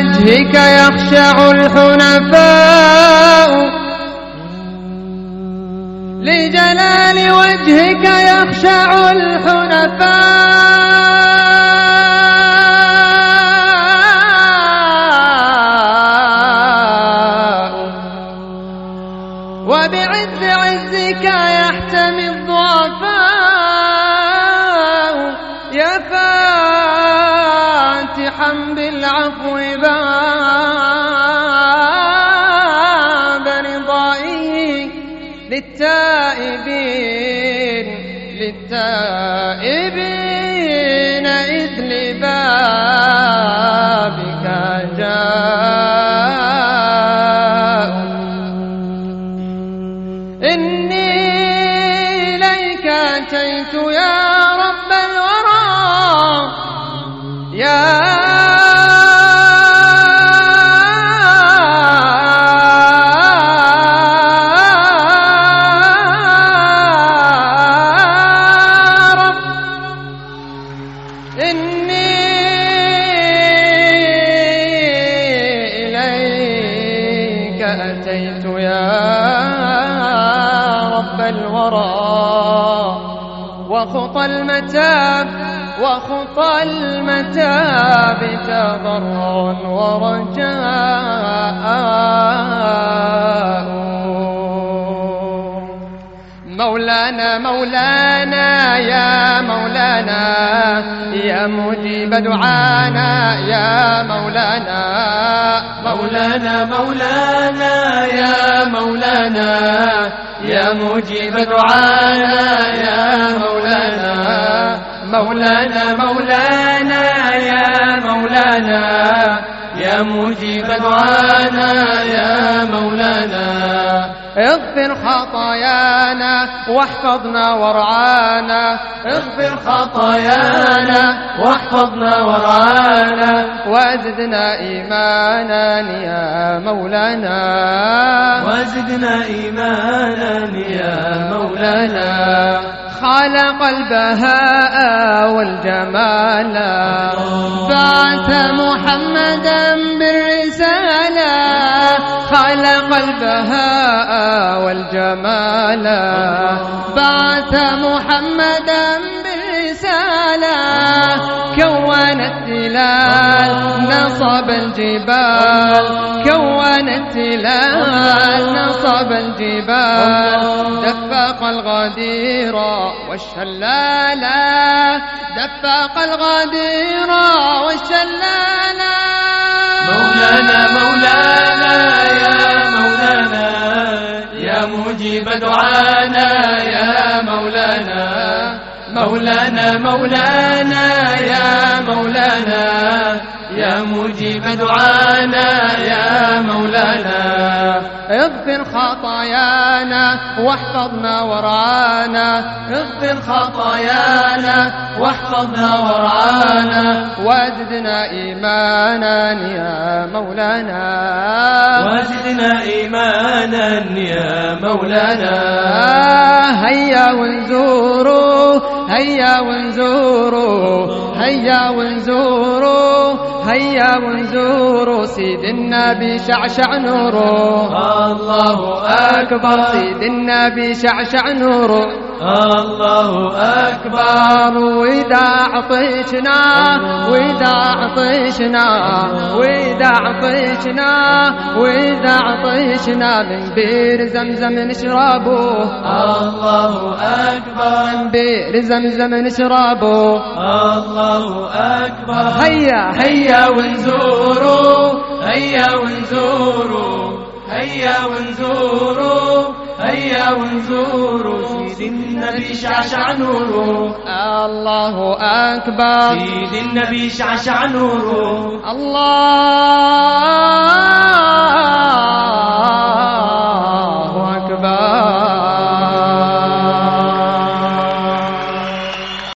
وجهك يخشع الحنفاء. لجلال وجهك يخشع الحنفاء. وبعز عزك يحتمي الضعفاء. يا فاتحا بالعفو باب رضائه للتائبين للتائبين إذ لبابك جاء إني إليك أتيت يا أتيت يا رب الورى وخطى المتاب وخطى المتاب تضرع ورجاء. مولانا مولانا يا مولانا يا مجيب دعانا يا مولانا. مولانا مولانا يا مولانا يا مجيب دعانا يا مولانا. مولانا مولانا يا مولانا يا مجيب دعانا يا مولانا. اغفر خطايانا واحفظنا وارعانا اغفر خطايانا واحفظنا ورعانا. وزدنا إيمانا يا مولانا. وزدنا إيمانا يا مولانا. خلق البهاء والجمال. بعث محمدا خلق البهاء والجمال. بعث محمدا بالرسالة كون التلال نصب الجبال. كون التلال نصب الجبال. دفق الغدير والشلالة دفق الغدير والشلالة مولانا مولانا. مجيب دعانا يا مولانا. مولانا مولانا يا مولانا. مجيب دعانا يا مولانا. اغفر خطايانا واحفظنا ورعانا اغفر خطايانا واحفظنا ورعانا وزدنا إيمانا يا مولانا. وزدنا إيمانا يا مولانا. هيا ونزوروا هيا ونزوروا هيا ونزوروا هيا ونزوروا سيد النبي شعشع نوره الله أكبر. سيد النبي شعشع نوره الله أكبر. أكبر وإذا عطشنا وإذا عطشنا وإذا عطشنا وإذا عطشنا من بير زمزم نشربه الله أكبر. من بير زمزم نشربه الله أكبر. هيا هيا ونزوروا هيا ونزوروا هيا ونزوروا هيا ونزوروا سيد النبي شعشع نوره. الله أكبر. سيد النبي شعشع نوره. الله